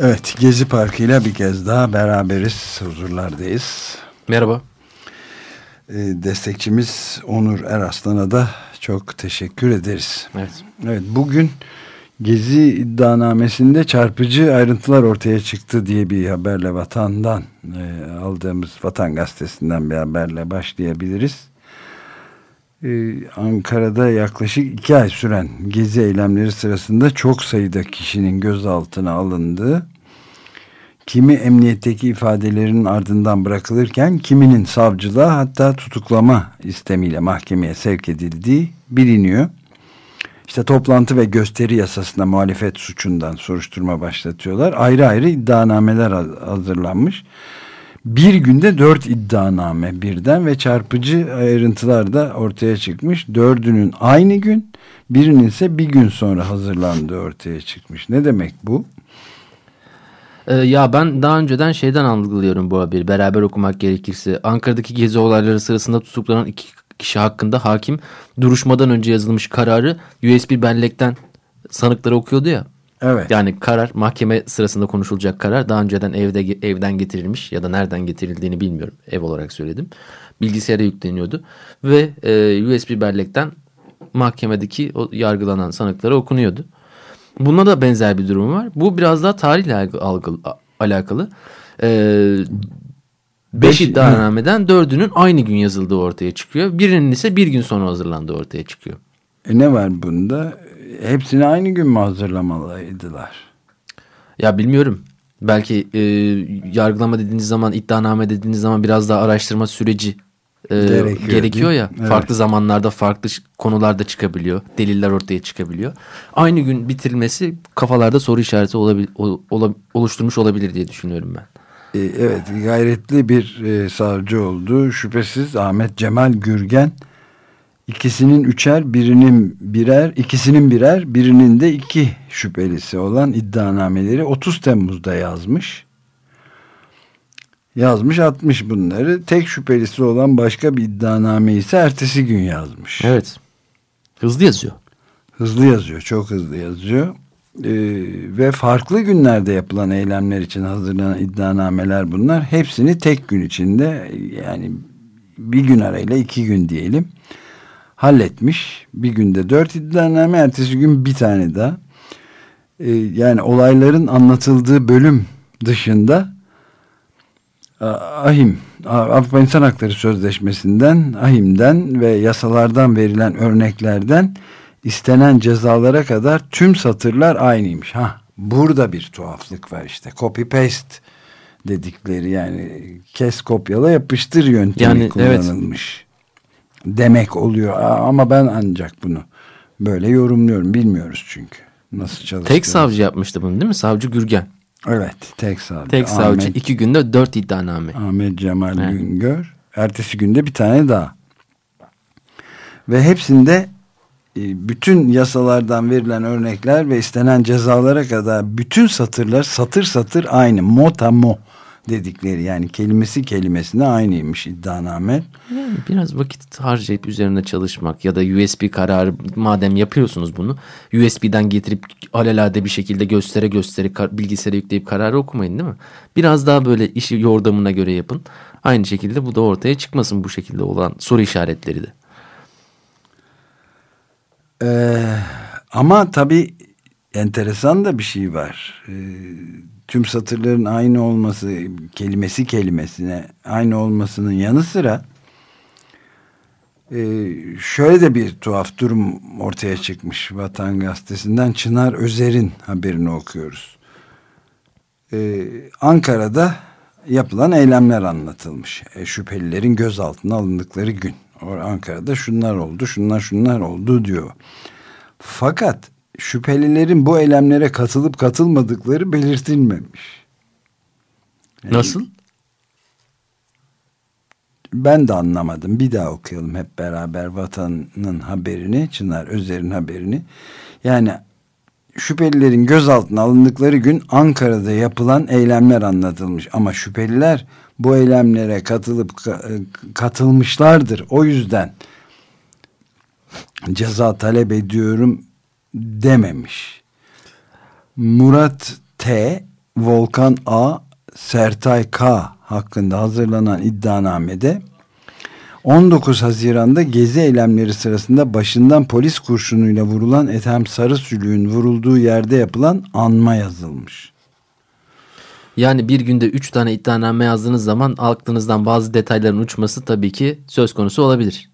Evet, Gezi Parkı ile bir kez daha beraberiz, huzurlardayız. Merhaba. Ee, destekçimiz Onur Eraslan'a da çok teşekkür ederiz. Evet. Evet, bugün Gezi iddianamesinde çarpıcı ayrıntılar ortaya çıktı diye bir haberle vatandan e, aldığımız Vatan Gazetesi'nden bir haberle başlayabiliriz. Ee, Ankara'da yaklaşık iki ay süren gezi eylemleri sırasında çok sayıda kişinin gözaltına alındığı, kimi emniyetteki ifadelerinin ardından bırakılırken kiminin savcılığa hatta tutuklama istemiyle mahkemeye sevk edildiği biliniyor. İşte toplantı ve gösteri yasasına muhalefet suçundan soruşturma başlatıyorlar. Ayrı ayrı iddianameler hazırlanmış bir günde dört iddianame birden ve çarpıcı ayrıntılar da ortaya çıkmış. Dördünün aynı gün birinin ise bir gün sonra hazırlandığı ortaya çıkmış. Ne demek bu? Ee, ya ben daha önceden şeyden algılıyorum bu haberi beraber okumak gerekirse. Ankara'daki gezi olayları sırasında tutuklanan iki kişi hakkında hakim duruşmadan önce yazılmış kararı USB bellekten sanıkları okuyordu ya. Evet. Yani karar mahkeme sırasında konuşulacak karar daha önceden evde evden getirilmiş ya da nereden getirildiğini bilmiyorum. Ev olarak söyledim. Bilgisayara yükleniyordu ve e, USB bellekten mahkemedeki o yargılanan sanıklara okunuyordu. Bunda da benzer bir durum var. Bu biraz daha tarihle algı, alakalı. Ee, beş iddianameden dördünün aynı gün yazıldığı ortaya çıkıyor. Birinin ise bir gün sonra hazırlandığı ortaya çıkıyor. E ne var bunda? Hepsini aynı gün mü hazırlamalıydılar? Ya bilmiyorum. Belki e, yargılama dediğiniz zaman, iddianame dediğiniz zaman biraz daha araştırma süreci e, gerekiyor, gerekiyor ya. Evet. Farklı zamanlarda farklı konularda çıkabiliyor. Deliller ortaya çıkabiliyor. Aynı gün bitirilmesi kafalarda soru işareti olabil, ol, oluşturmuş olabilir diye düşünüyorum ben. E, evet gayretli bir e, savcı oldu. Şüphesiz Ahmet Cemal Gürgen ikisinin üçer, birinin birer, ikisinin birer, birinin de iki şüphelisi olan iddianameleri 30 Temmuz'da yazmış. Yazmış atmış bunları. Tek şüphelisi olan başka bir iddianame ise ertesi gün yazmış. Evet. Hızlı yazıyor. Hızlı yazıyor. Çok hızlı yazıyor. Ee, ve farklı günlerde yapılan eylemler için hazırlanan iddianameler bunlar. Hepsini tek gün içinde yani bir gün arayla iki gün diyelim halletmiş. Bir günde dört iddianame, ertesi gün bir tane daha. Ee, yani olayların anlatıldığı bölüm dışında AHİM, Avrupa İnsan Hakları Sözleşmesi'nden, AHİM'den ve yasalardan verilen örneklerden istenen cezalara kadar tüm satırlar aynıymış. Ha, burada bir tuhaflık var işte. Copy paste dedikleri yani kes kopyala yapıştır yöntemi yani, kullanılmış. Evet demek oluyor. Ama ben ancak bunu böyle yorumluyorum. Bilmiyoruz çünkü. Nasıl çalışıyor. Tek savcı yapmıştı bunu değil mi? Savcı Gürgen. Evet tek savcı. Tek savcı Ahmet, iki günde dört iddianame. Ahmet Cemal evet. Güngör. Ertesi günde bir tane daha. Ve hepsinde e, bütün yasalardan verilen örnekler ve istenen cezalara kadar bütün satırlar satır satır aynı. Mota mo dedikleri yani kelimesi kelimesine aynıymış iddianame. Yani biraz vakit harcayıp üzerine çalışmak ya da USB kararı madem yapıyorsunuz bunu USB'den getirip alelade bir şekilde göstere göstere bilgisayara yükleyip kararı okumayın değil mi? Biraz daha böyle işi yordamına göre yapın. Aynı şekilde bu da ortaya çıkmasın bu şekilde olan soru işaretleri de. Ee, ama tabii enteresan da bir şey var. Ee, tüm satırların aynı olması kelimesi kelimesine aynı olmasının yanı sıra e, şöyle de bir tuhaf durum ortaya çıkmış Vatan Gazetesi'nden Çınar Özer'in haberini okuyoruz. E, Ankara'da yapılan eylemler anlatılmış. E, şüphelilerin gözaltına alındıkları gün. Ankara'da şunlar oldu, şunlar şunlar oldu diyor. Fakat şüphelilerin bu eylemlere katılıp katılmadıkları belirtilmemiş. Yani, Nasıl? Ben de anlamadım. Bir daha okuyalım hep beraber vatanın haberini, Çınar Özer'in haberini. Yani şüphelilerin gözaltına alındıkları gün Ankara'da yapılan eylemler anlatılmış. Ama şüpheliler bu eylemlere katılıp katılmışlardır. O yüzden ceza talep ediyorum dememiş. Murat T, Volkan A, Sertay K hakkında hazırlanan iddianamede 19 Haziran'da gezi eylemleri sırasında başından polis kurşunuyla vurulan Ethem Sarısülüğün vurulduğu yerde yapılan anma yazılmış. Yani bir günde 3 tane iddianame yazdığınız zaman aklınızdan bazı detayların uçması tabii ki söz konusu olabilir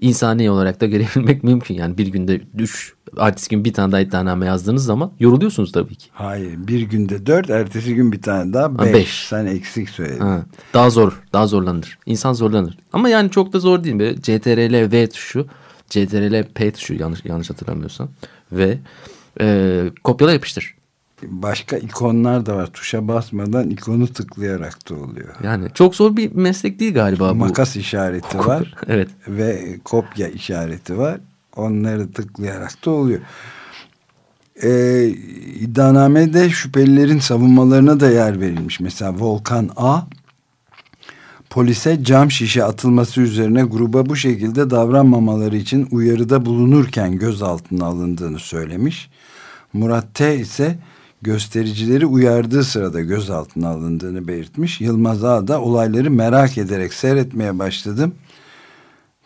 insani olarak da görebilmek mümkün. Yani bir günde üç, ertesi gün bir tane daha iddianame yazdığınız zaman yoruluyorsunuz tabii ki. Hayır bir günde dört, ertesi gün bir tane daha beş. Ha, beş. Sen eksik söyledin. Ha, daha zor, daha zorlanır. İnsan zorlanır. Ama yani çok da zor değil. Böyle CTRL V tuşu, CTRL P tuşu yanlış, yanlış hatırlamıyorsam. Ve e, kopyala yapıştır başka ikonlar da var. Tuşa basmadan ikonu tıklayarak da oluyor. Yani çok zor bir meslek değil galiba bu. Makas işareti var. evet. Ve kopya işareti var. Onları tıklayarak da oluyor. Ee, iddianamede şüphelilerin savunmalarına da yer verilmiş. Mesela Volkan A polise cam şişe atılması üzerine gruba bu şekilde davranmamaları için uyarıda bulunurken gözaltına alındığını söylemiş. Murat T ise göstericileri uyardığı sırada gözaltına alındığını belirtmiş. Yılmaz Ağa da olayları merak ederek seyretmeye başladım.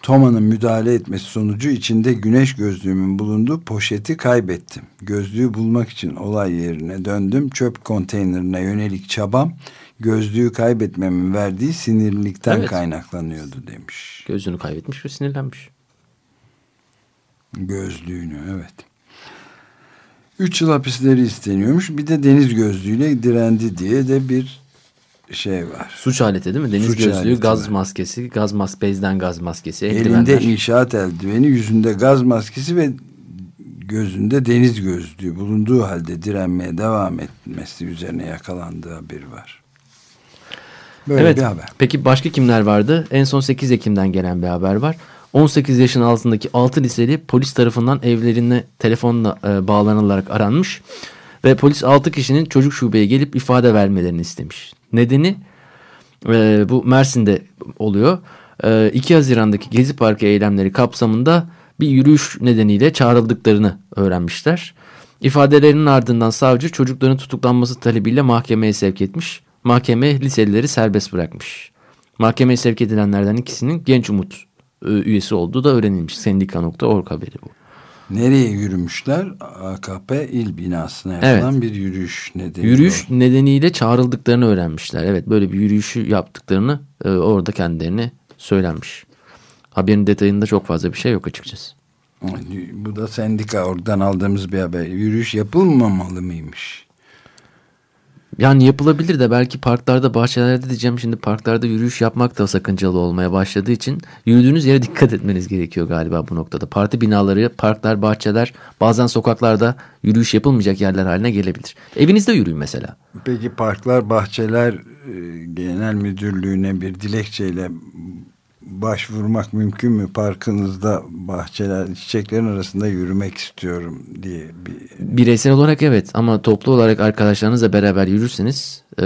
Toma'nın müdahale etmesi sonucu içinde güneş gözlüğümün bulunduğu poşeti kaybettim. Gözlüğü bulmak için olay yerine döndüm. Çöp konteynerine yönelik çabam gözlüğü kaybetmemin verdiği sinirlilikten evet. kaynaklanıyordu demiş. Gözlüğünü kaybetmiş ve sinirlenmiş. Gözlüğünü evet. 3 yıl hapisleri isteniyormuş. Bir de deniz gözlüğüyle direndi diye de bir şey var. Suç aleti değil mi? Deniz Suç gözlüğü, gaz var. maskesi, gaz mas bezden gaz maskesi, eldivenler. Elinde inşaat eldiveni, yüzünde gaz maskesi ve gözünde deniz gözlüğü bulunduğu halde direnmeye devam etmesi üzerine yakalandığı haberi var. Böyle evet. bir haber. Peki başka kimler vardı? En son 8 Ekim'den gelen bir haber var. 18 yaşın altındaki 6 liseli polis tarafından evlerine telefonla e, bağlanılarak aranmış ve polis 6 kişinin çocuk şubeye gelip ifade vermelerini istemiş. Nedeni e, bu Mersin'de oluyor. E, 2 Haziran'daki Gezi Parkı eylemleri kapsamında bir yürüyüş nedeniyle çağrıldıklarını öğrenmişler. İfadelerinin ardından savcı çocukların tutuklanması talebiyle mahkemeye sevk etmiş. Mahkeme liselileri serbest bırakmış. Mahkemeye sevk edilenlerden ikisinin Genç Umut e, üyesi olduğu da öğrenilmiş. Sendika.org haberi bu. Nereye yürümüşler? AKP il binasına yapılan evet. bir yürüyüş nedeniyle. Yürüyüş nedeniyle çağrıldıklarını öğrenmişler. Evet böyle bir yürüyüşü yaptıklarını e, orada kendilerine söylenmiş. Haberin detayında çok fazla bir şey yok açıkçası. Bu da sendika oradan aldığımız bir haber. Yürüyüş yapılmamalı mıymış? Yani yapılabilir de belki parklarda, bahçelerde diyeceğim şimdi parklarda yürüyüş yapmak da sakıncalı olmaya başladığı için yürüdüğünüz yere dikkat etmeniz gerekiyor galiba bu noktada. Parti binaları, parklar, bahçeler bazen sokaklarda yürüyüş yapılmayacak yerler haline gelebilir. Evinizde yürüyün mesela. Peki parklar, bahçeler e, genel müdürlüğüne bir dilekçeyle başvurmak mümkün mü? Parkınızda bahçeler, çiçeklerin arasında yürümek istiyorum diye. Bir... Bireysel olarak evet ama toplu olarak arkadaşlarınızla beraber yürürseniz e,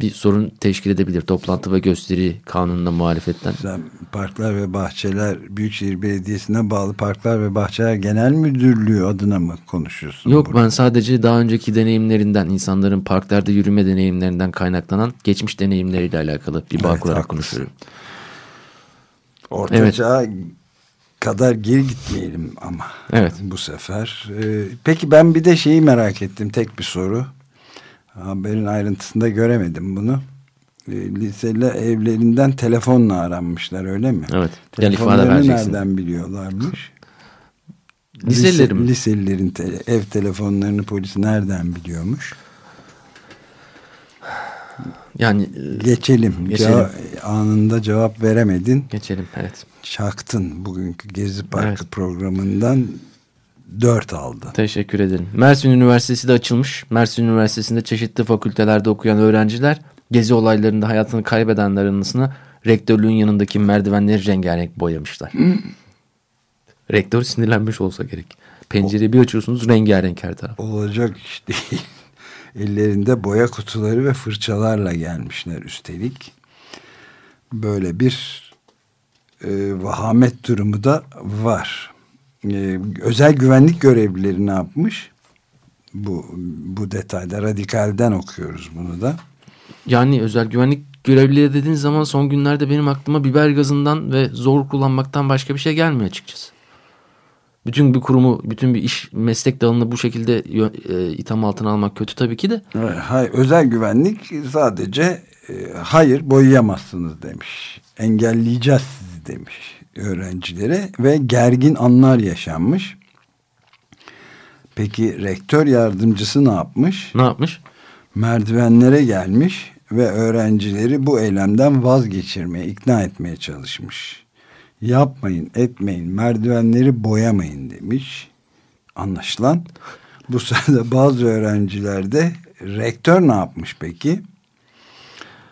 bir sorun teşkil edebilir. Toplantı ve gösteri kanununa muhalefetten. Sen Parklar ve Bahçeler Büyükşehir Belediyesi'ne bağlı Parklar ve Bahçeler Genel Müdürlüğü adına mı konuşuyorsun? Yok burada? ben sadece daha önceki deneyimlerinden, insanların parklarda yürüme deneyimlerinden kaynaklanan geçmiş deneyimleriyle alakalı bir bağ evet, kurarak konuşuyorum. Orta evet. kadar geri gitmeyelim ama. Evet. Bu sefer. Ee, peki ben bir de şeyi merak ettim. Tek bir soru. Haberin ayrıntısında göremedim bunu. Ee, liseli evlerinden telefonla aranmışlar öyle mi? Evet. Vereceksin. nereden biliyorlarmış? Liselilerin Lise, Liselilerin te ev telefonlarını polis nereden biliyormuş? Yani e, Geçelim. Geçelim. Ceva- anında cevap veremedin. geçelim evet. Çaktın bugünkü Gezi Parkı Evet. programından dört aldı. Teşekkür ederim. Mersin Üniversitesi de açılmış. Mersin Üniversitesi'nde çeşitli fakültelerde okuyan öğrenciler gezi olaylarında hayatını kaybedenler anısına rektörlüğün yanındaki merdivenleri rengarenk boyamışlar. Rektör sinirlenmiş olsa gerek. Pencereyi bir açıyorsunuz rengarenk her taraf. Olacak iş değil. Ellerinde boya kutuları ve fırçalarla gelmişler üstelik. Böyle bir e, vahamet durumu da var. E, özel güvenlik görevlileri ne yapmış? Bu, bu detayda radikalden okuyoruz bunu da. Yani özel güvenlik görevlileri dediğiniz zaman son günlerde benim aklıma biber gazından ve zor kullanmaktan başka bir şey gelmiyor açıkçası. Bütün bir kurumu, bütün bir iş, meslek dalını bu şekilde e, itham altına almak kötü tabii ki de. Evet, hay- özel güvenlik sadece e, hayır boyayamazsınız demiş. Engelleyeceğiz sizi demiş öğrencilere ve gergin anlar yaşanmış. Peki rektör yardımcısı ne yapmış? Ne yapmış? Merdivenlere gelmiş ve öğrencileri bu eylemden vazgeçirmeye, ikna etmeye çalışmış. Yapmayın, etmeyin, merdivenleri boyamayın demiş. Anlaşılan bu sırada bazı öğrenciler de rektör ne yapmış peki?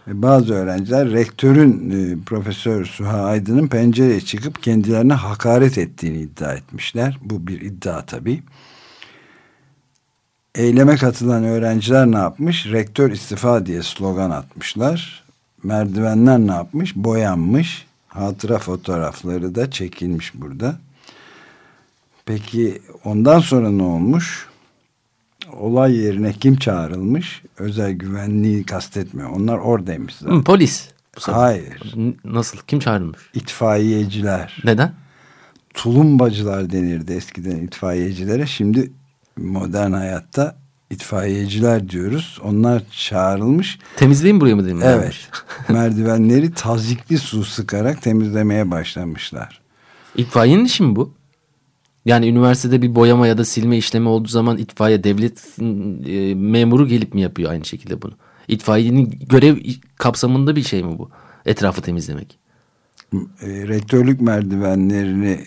E, Bazı öğrenciler rektörün e, Profesör Suha Aydın'ın pencereye çıkıp kendilerine hakaret ettiğini iddia etmişler. Bu bir iddia tabii. Eyleme katılan öğrenciler ne yapmış? Rektör istifa diye slogan atmışlar. Merdivenler ne yapmış? Boyanmış. Hatıra fotoğrafları da çekilmiş burada. Peki ondan sonra ne olmuş? Olay yerine kim çağrılmış? Özel güvenliği kastetmiyor. Onlar oradaymış zaten. Hı, polis. Hayır. Nasıl? Kim çağrılmış? İtfaiyeciler. Neden? Tulumbacılar denirdi eskiden itfaiyecilere. Şimdi modern hayatta itfaiyeciler diyoruz. Onlar çağrılmış. Temizleyin burayı mı dedim? Evet. Merdivenleri tazikli su sıkarak temizlemeye başlamışlar. İtfaiyenin işi mi bu? Yani üniversitede bir boyama ya da silme işlemi olduğu zaman itfaiye devlet e, memuru gelip mi yapıyor aynı şekilde bunu? İtfaiyenin görev kapsamında bir şey mi bu? Etrafı temizlemek. E, rektörlük merdivenlerini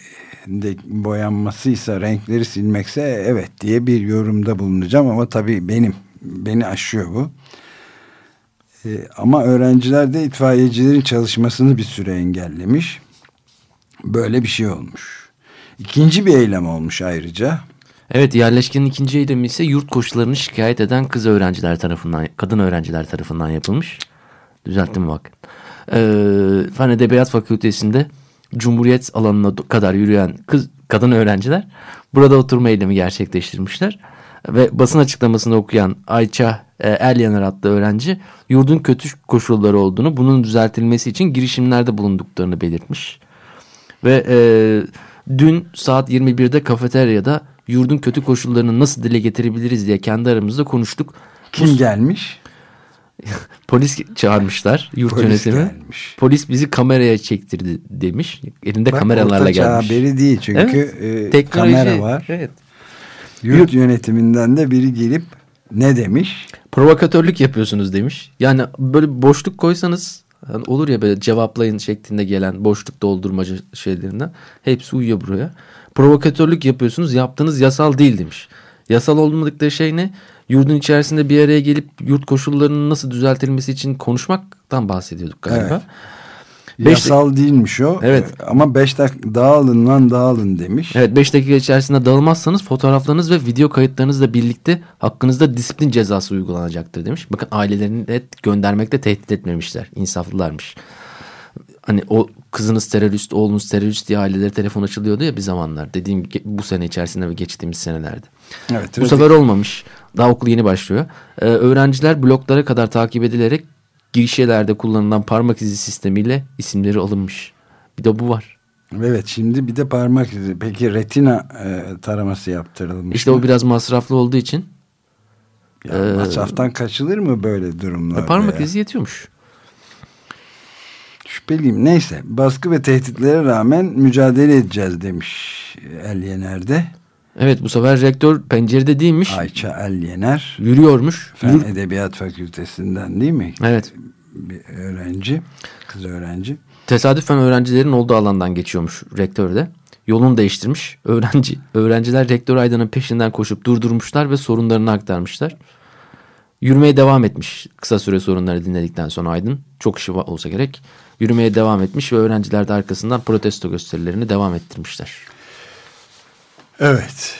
de boyanmasıysa renkleri silmekse evet diye bir yorumda bulunacağım ama tabii benim beni aşıyor bu. E, ama öğrenciler de itfaiyecilerin çalışmasını bir süre engellemiş. Böyle bir şey olmuş. İkinci bir eylem olmuş ayrıca. Evet yerleşkenin ikinci eylemi ise yurt koşullarını şikayet eden kız öğrenciler tarafından, kadın öğrenciler tarafından yapılmış. Düzelttim bak. Ee, Fen Edebiyat Fakültesi'nde Cumhuriyet alanına kadar yürüyen kız kadın öğrenciler burada oturma eylemi gerçekleştirmişler. Ve basın açıklamasını okuyan Ayça e, Elyaner adlı öğrenci yurdun kötü koşulları olduğunu bunun düzeltilmesi için girişimlerde bulunduklarını belirtmiş. Ve e, dün saat 21'de kafeteryada yurdun kötü koşullarını nasıl dile getirebiliriz diye kendi aramızda konuştuk. Kim gelmiş? Polis çağırmışlar yurt Polis yönetimi. gelmiş. Polis bizi kameraya çektirdi demiş. Elinde Bak, kameralarla gelmiş. haberi değil çünkü Evet, e, teknoloji, kamera var. Evet. Yurt yönetiminden de biri gelip ne demiş? Provokatörlük yapıyorsunuz demiş. Yani böyle boşluk koysanız hani olur ya böyle cevaplayın şeklinde gelen boşluk doldurmacı şeylerinden hepsi uyuyor buraya. Provokatörlük yapıyorsunuz yaptığınız yasal değil demiş. Yasal olmadıkları şey ne? Yurdun içerisinde bir araya gelip yurt koşullarının nasıl düzeltilmesi için konuşmaktan bahsediyorduk galiba. Evet. Beş- Yasal değilmiş o. Evet. Ama beş dakika dağılın lan dağılın demiş. Evet 5 dakika içerisinde dağılmazsanız fotoğraflarınız ve video kayıtlarınızla birlikte hakkınızda disiplin cezası uygulanacaktır demiş. Bakın ailelerini de göndermekte tehdit etmemişler. İnsaflılarmış. Hani o kızınız terörist, oğlunuz terörist diye aileleri telefon açılıyordu ya bir zamanlar. Dediğim bu sene içerisinde ve geçtiğimiz senelerde. Evet. Bu sefer olmamış. Daha okul yeni başlıyor. Ee, öğrenciler bloklara kadar takip edilerek girişelerde kullanılan parmak izi sistemiyle isimleri alınmış. Bir de bu var. Evet şimdi bir de parmak izi. Peki retina e, taraması yaptırılmış. İşte mı? o biraz masraflı olduğu için Ya, masraftan kaçılır mı böyle durumlarda? e, parmak ya? izi yetiyormuş. Şüpheliyim. Neyse baskı ve tehditlere rağmen mücadele edeceğiz demiş El Yener'de. Evet bu sefer rektör pencerede değilmiş. Ayça Elyener. Yürüyormuş. Fen Yür Edebiyat Fakültesinden değil mi? evet. Bir öğrenci. Kız öğrenci. Tesadüfen öğrencilerin olduğu alandan geçiyormuş rektör de. Yolunu değiştirmiş. Öğrenci öğrenciler rektör Aydın'ın peşinden koşup durdurmuşlar ve sorunlarını aktarmışlar. Yürümeye devam etmiş kısa süre sorunları dinledikten sonra Aydın. Çok işi olsa gerek. Yürümeye devam etmiş ve öğrenciler de arkasından protesto gösterilerini devam ettirmişler. Evet.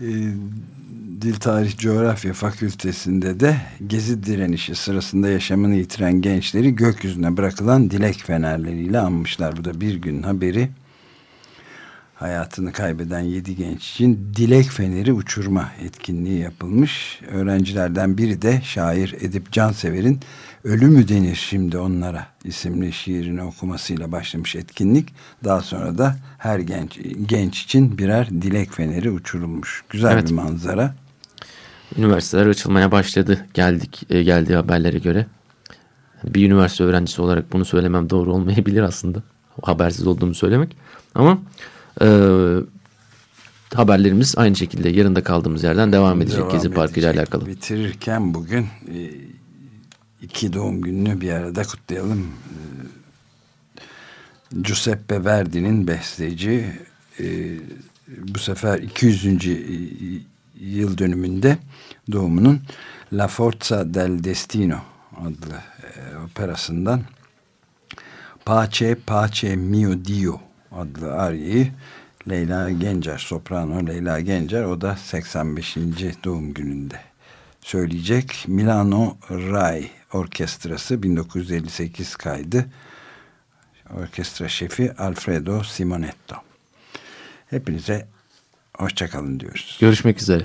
Ee, Dil Tarih Coğrafya Fakültesinde de gezi direnişi sırasında yaşamını yitiren gençleri gökyüzüne bırakılan dilek fenerleriyle anmışlar. Bu da bir gün haberi. Hayatını kaybeden yedi genç için dilek feneri uçurma etkinliği yapılmış. Öğrencilerden biri de şair Edip Cansever'in Ölü mü denir şimdi onlara isimli şiirini okumasıyla başlamış etkinlik. Daha sonra da her genç genç için birer dilek feneri uçurulmuş. Güzel Evet. bir manzara. Üniversiteler açılmaya başladı. Geldik e, geldiği haberlere göre. Bir üniversite öğrencisi olarak bunu söylemem doğru olmayabilir aslında. Habersiz olduğumu söylemek. Ama e, haberlerimiz aynı şekilde yarında kaldığımız yerden devam edecek Devam Gezi Parkı ile alakalı. Bitirirken bugün e, iki doğum gününü bir arada kutlayalım. E, Giuseppe Verdi'nin besteci e, bu sefer 200. yıl dönümünde doğumunun La Forza del Destino adlı operasından Pace Pace Mio Dio adlı ariyeyi Leyla Gencer, soprano Leyla Gencer o da 85. doğum gününde söyleyecek. Milano Rai Orkestrası 1958 kaydı. Orkestra şefi Alfredo Simonetto. Hepinize hoşçakalın diyoruz. Görüşmek üzere.